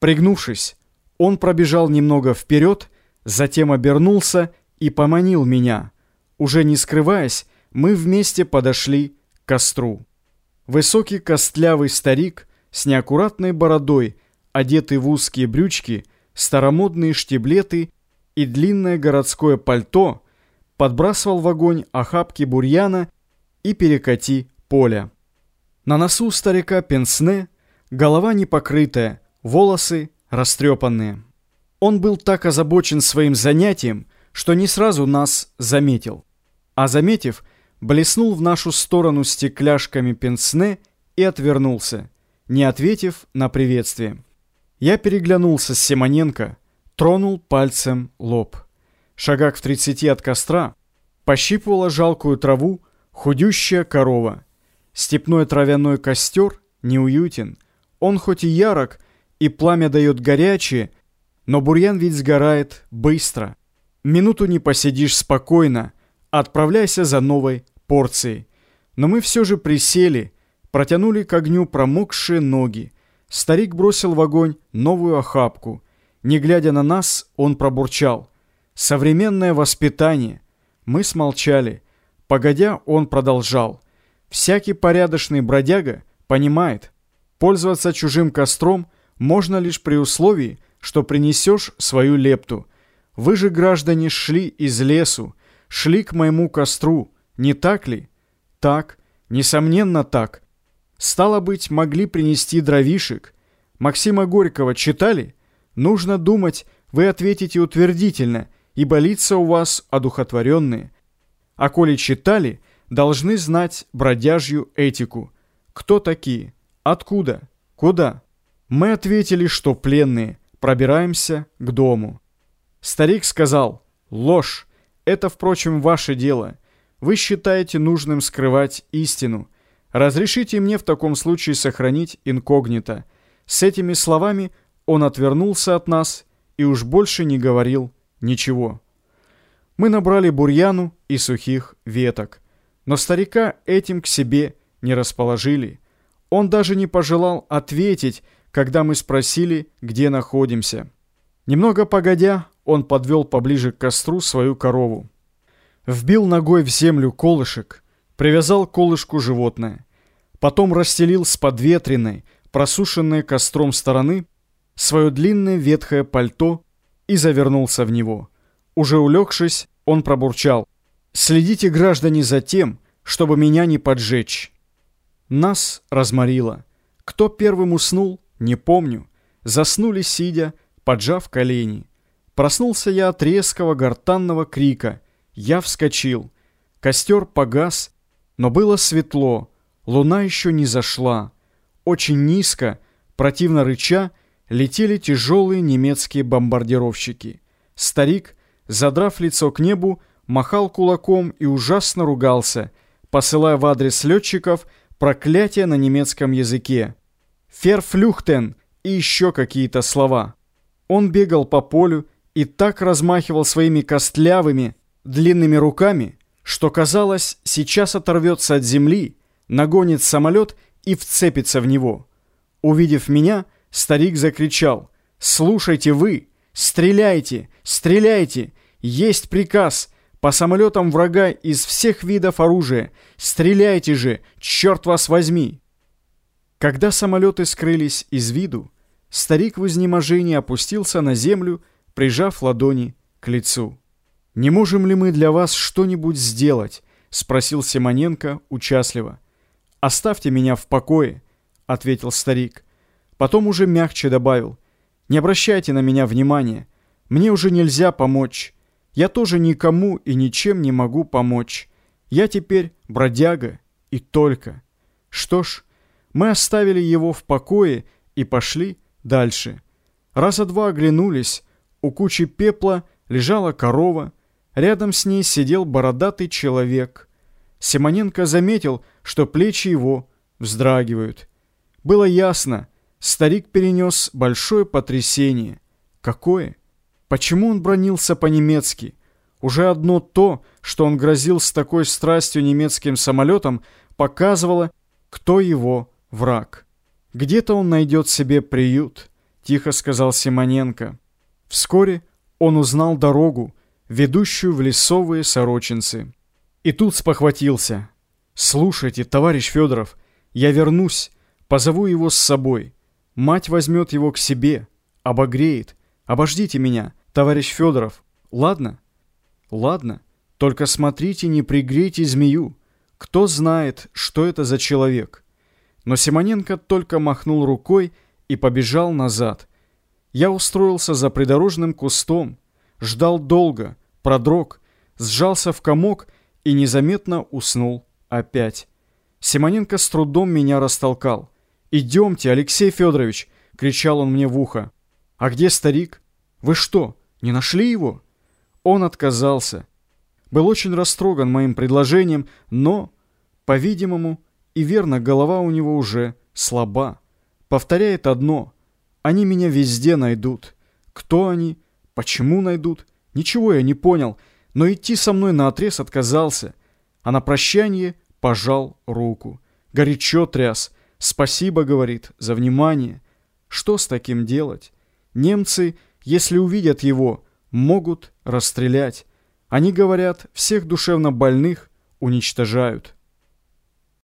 Пригнувшись, он пробежал немного вперед, затем обернулся и поманил меня. Уже не скрываясь, мы вместе подошли к костру. Высокий костлявый старик с неаккуратной бородой, одетый в узкие брючки, старомодные штиблеты и длинное городское пальто, подбрасывал в огонь охапки бурьяна и перекати поля. На носу старика пенсне, голова непокрытая, волосы растрепанные. Он был так озабочен своим занятием, что не сразу нас заметил. А заметив, блеснул в нашу сторону стекляшками пенсне и отвернулся, не ответив на приветствие. Я переглянулся с Симоненко, тронул пальцем лоб. Шагах в тридцати от костра пощипывала жалкую траву худющая корова. Степной травяной костер неуютен. Он хоть и ярок, и пламя дает горячее, но бурьян ведь сгорает быстро. Минуту не посидишь спокойно, отправляйся за новой порцией. Но мы все же присели, протянули к огню промокшие ноги. Старик бросил в огонь новую охапку. Не глядя на нас, он пробурчал. «Современное воспитание». Мы смолчали. Погодя, он продолжал. «Всякий порядочный бродяга понимает, пользоваться чужим костром можно лишь при условии, что принесешь свою лепту. Вы же, граждане, шли из лесу, шли к моему костру, не так ли? Так, несомненно так. Стало быть, могли принести дровишек. Максима Горького читали? Нужно думать, вы ответите утвердительно, ибо лица у вас одухотворенные. А коли читали, должны знать бродяжью этику. Кто такие? Откуда? Куда? Мы ответили, что пленные. Пробираемся к дому. Старик сказал, ложь. Это, впрочем, ваше дело. Вы считаете нужным скрывать истину. Разрешите мне в таком случае сохранить инкогнито. С этими словами он отвернулся от нас и уж больше не говорил ничего. Мы набрали бурьяну и сухих веток. Но старика этим к себе не расположили. Он даже не пожелал ответить, когда мы спросили, где находимся. Немного погодя, он подвел поближе к костру свою корову. Вбил ногой в землю колышек, привязал колышку животное. Потом расстелил с подветренной, просушенной костром стороны, свое длинное ветхое пальто и завернулся в него. Уже улегшись, он пробурчал. «Следите, граждане, за тем, чтобы меня не поджечь». Нас разморило. Кто первым уснул, не помню. Заснули, сидя, поджав колени. Проснулся я от резкого гортанного крика. Я вскочил. Костер погас, но было светло. Луна еще не зашла. Очень низко, противно рыча, летели тяжелые немецкие бомбардировщики. Старик, задрав лицо к небу, махал кулаком и ужасно ругался, посылая в адрес летчиков проклятия на немецком языке. «Ферфлюхтен» и еще какие-то слова. Он бегал по полю и так размахивал своими костлявыми, длинными руками, что казалось, сейчас оторвется от земли, нагонит самолет и вцепится в него. Увидев меня, старик закричал «Слушайте вы! Стреляйте! Стреляйте! Есть приказ! По самолетам врага из всех видов оружия! Стреляйте же! Черт вас возьми!» Когда самолеты скрылись из виду, старик в изнеможении опустился на землю, прижав ладони к лицу. «Не можем ли мы для вас что-нибудь сделать?» — спросил Симоненко участливо. «Оставьте меня в покое», — ответил старик. Потом уже мягче добавил. «Не обращайте на меня внимания. Мне уже нельзя помочь. Я тоже никому и ничем не могу помочь. Я теперь бродяга и только. Что ж, мы оставили его в покое и пошли дальше. Раза два оглянулись. У кучи пепла лежала корова. Рядом с ней сидел бородатый человек. Симоненко заметил, что плечи его вздрагивают. Было ясно, старик перенес большое потрясение. Какое? Почему он бронился по-немецки? Уже одно то, что он грозил с такой страстью немецким самолетом, показывало, кто его враг. Где-то он найдет себе приют. — тихо сказал Симоненко. Вскоре он узнал дорогу, ведущую в лесовые сорочинцы. И тут спохватился. «Слушайте, товарищ Федоров, я вернусь, позову его с собой. Мать возьмет его к себе, обогреет. Обождите меня, товарищ Федоров, ладно?» «Ладно, только смотрите, не пригрейте змею. Кто знает, что это за человек?» Но Симоненко только махнул рукой и побежал назад. Я устроился за придорожным кустом, ждал долго, продрог, сжался в комок и незаметно уснул опять. Симоненко с трудом меня растолкал. «Идемте, Алексей Федорович!» — кричал он мне в ухо. «А где старик? Вы что, не нашли его?» Он отказался. Был очень растроган моим предложением, но, по-видимому, и верно, голова у него уже слаба. Повторяет одно. Они меня везде найдут. Кто они? Почему найдут? Ничего я не понял, но идти со мной наотрез отказался. А на прощание пожал руку. Горячо тряс. Спасибо, говорит, за внимание. Что с таким делать? Немцы, если увидят его, могут расстрелять. Они, говорят, всех душевно больных уничтожают.